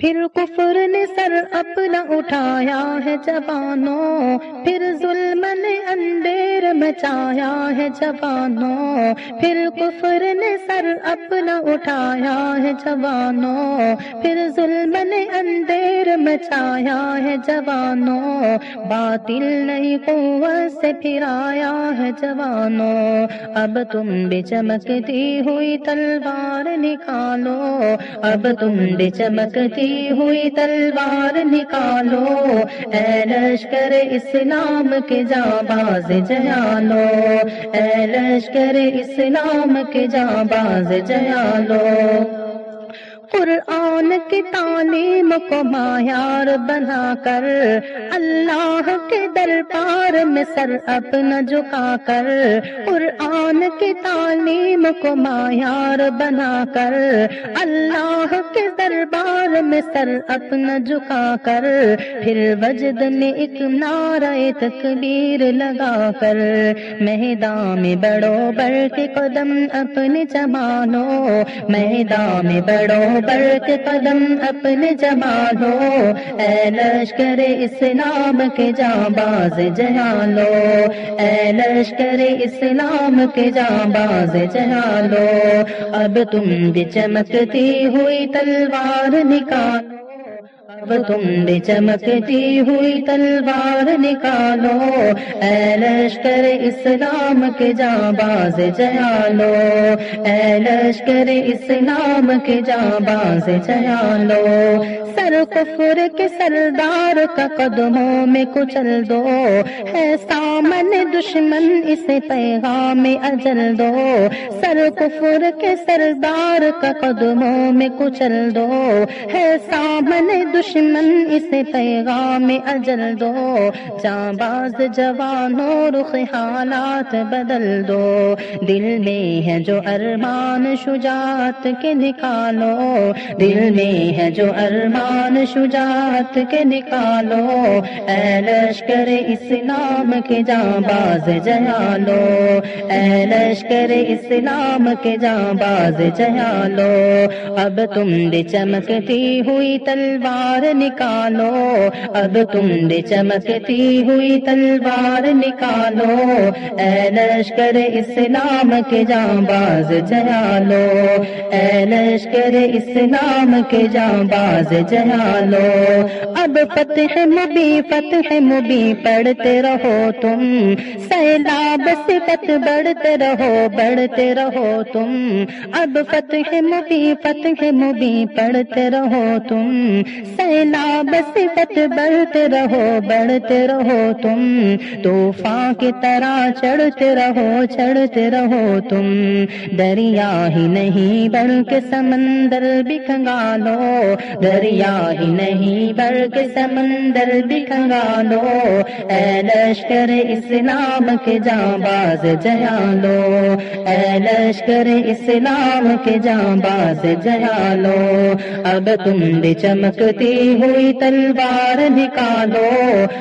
پھر کفر نے سر اپنا اٹھایا ہے جوانوں پھر ظلم نے اندیر مچایا ہے جوانوں، پھر کفر نے سر اپنا اٹھایا ہے جوانوں، پھر ظلم نے اندیر مچایا ہے جوانوں، باطل نہیں قوت سے پھرایا ہے جوانوں۔ اب تم بھی چمکتی ہوئی تلوار نکالو، اب تم بھی چمکتی ہوئی تلوار نکالو۔ اے لشکر اسلام کے جاں باز جیالو، اے لشکر اسلام کے جاں باز جیالو۔ قرآن کی تعلیم کو معیار بنا کر، اللہ کے دربار میں سر اپنا جھکا کر، قرآن کی تعلیم کو معیار بنا کر، اللہ کے دربار میں سر اپنا جھکا کر، پھر وجد میں ایک نعرہ تکبیر لگا کر۔ میدان میں بڑو بڑھ کے قدم اپنے جمانو میدان میں بڑو بڑھ کے قدم اپنے جمالو اے لشکر اسلام کے جاں باز جہالو اے لشکر اسلام کے جاں باز جہالو اب تم بھی چمکتی ہوئی تلوار نکالو اب تم بھی چمکتی ہوئی تلوار نکالو اے لشکر اسلام کے جاں باز جیالو اے لشکر اسلام کے جاں باز جیالو سر کفر کے سردار کا قدموں میں کچل دو۔ ہے سامن دشمن، اسے پیغام اجل دو۔ سر کفر کے سردار کا قدموں میں کچل دو۔ ہے سامن دشمن، اسے پیغام اجل دو۔ جاں باز جوانوں، رخ حالات بدل دو۔ دل میں ہے جو ارمان، شجاعت کے نکالو دل میں ہے جو ارمان شجاعت کے نکالو، اے لشکر اسلام کے جاں باز جیالو اے لشکر اسلام کے جاں باز جیالو اب تم بھی چمکتی ہوئی تلوار نکالو، اب تم بھی چمکتی ہوئی تلوار نکالو، اے لشکر اسلام کے جاں باز جیالو اے لشکر اسلام کے جاں باز جیالو اب فتح مبی فتح مبی پڑھتے رہو تم۔ سیلاب صفت بڑھتے رہو بڑھتے رہو تم۔ اب فتح مبی فتح مبی پڑھتے رہو تم۔ سیلاب صفت بڑھتے رہو بڑھتے رہو تم۔ طوفان کی طرح چڑھتے رہو چڑھتے رہو تم۔ دریا ہی نہیں، بلکہ سمندر بھی کنگالو دریا ہی نہیں، بلکہ سمندر بھی کنگالو اے لشکر اسلام کے جاں باز جیالو اے لشکر اسلام کے جاں باز جیالو اب تم بھی چمکتی ہوئی تلوار نکالو۔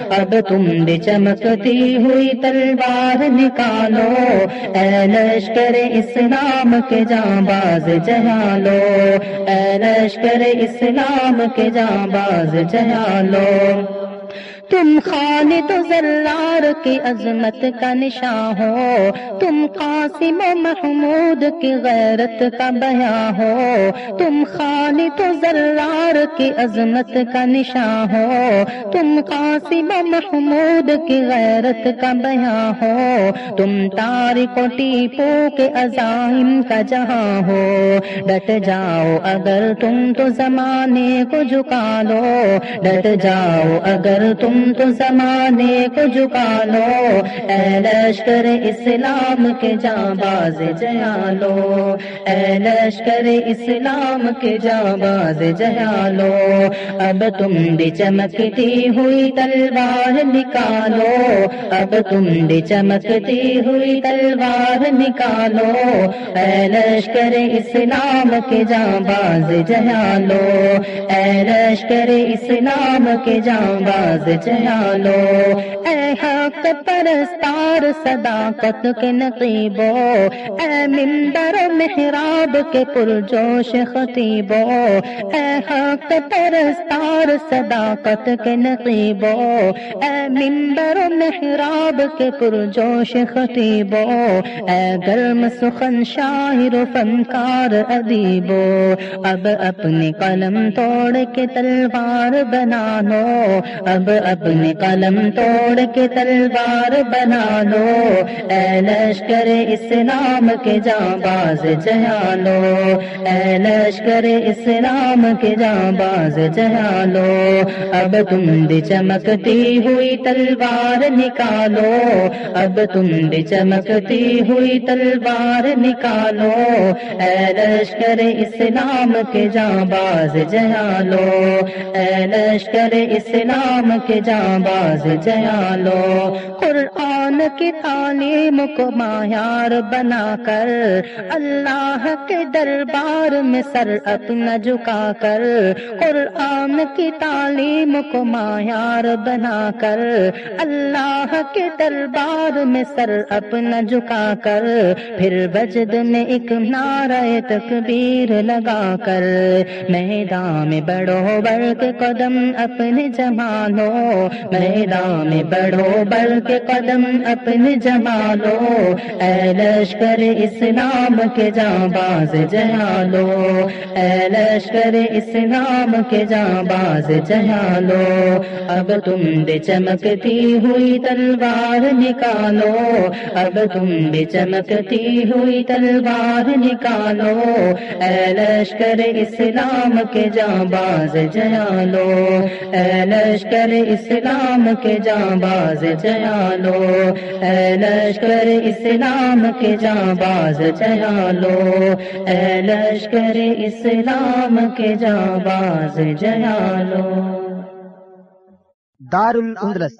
اب تم بھی چمکتی ہوئی تلوار نکالو۔ اے لشکر اسلام کے جاں باز جہالو۔ اے لشکر اسلام کے جاں باز چلا لو۔ تم خالد و ذرار کی عظمت کا نشان ہو، تم قاسم و محمود کی غیرت کا بیاں ہو، تم خالد و ذرار کی عظمت کا نشان ہو، تم قاسم و محمود کی غیرت کا بیاں ہو، تم تارک و ٹیپو کے عزائم کا جہاں ہو۔ ڈٹ جاؤ اگر تم تو زمانے کو جھکا لو، ڈٹ جاؤ اگر تم تو زمانے کو جھکا لو اے لشکر اسلام کے جاں باز جیالو۔ اے لشکر اسلام کے جاں باز جیالو۔ اب تم بھی چمکتی ہوئی تلوار نکالو۔ اب تم بھی چمکتی ہوئی تلوار نکالو۔ اے لشکر اسلام کے جاں باز جیالو۔ اے لشکر اسلام کے جاں باز جیالو اے حق پرستار صداقت کے نقیبو۔ اے ممبر محراب کے پرجوش خطیبو۔ اے حق پرستار صداقت کے نقیبو۔ اے ممبر محراب کے پرجوش خطیبو۔ اے گرم سخن شاعر و فنکار ادیبو۔ اب اپنے قلم توڑ کے تلوار بنا لو اب اپنے قلم توڑ کے تلوار بنا لو۔ اے لشکر اسلام کے جاں باز جہالو اے لشکر اسلام کے جاں باز جہالو اب تم بھی چمکتی ہوئی تلوار نکالو۔ اب تم بھی چمکتی ہوئی تلوار نکالو۔ اے لشکر اسلام کے جاں باز جہالو اے لشکر اسلام کے جاں باز قرآن کی تعلیم کو معیار بنا کر، اللہ کے دربار میں سر اپنا جھکا کر، قرآن کی تعلیم کو معیار بنا کر، اللہ کے دربار میں سر اپنا جھکا کر، پھر بجد میں ایک نعرہ تکبیر لگا کر، میدان میں بڑھو بڑھ کے قدم اپنے جما لو میدان میں بڑھو بڑھ کے قدم اپنے جما لو اے لشکر اسلام کے جاں باز جہا لو اے لشکر اسلام کے جاں باز جہا لو اب تم بھی چمکتی ہوئی تلوار نکالو، اب تم بھی چمکتی ہوئی تلوار نکالو اے لشکر اسلام کے جاں باز جہا لو اے لشکر اسلام کے جاں باز جہا لو اے لشکر اسلام کے جاں باز جہا لو اے لشکر اسلام کے جاں باز جہا لو دار الاندلس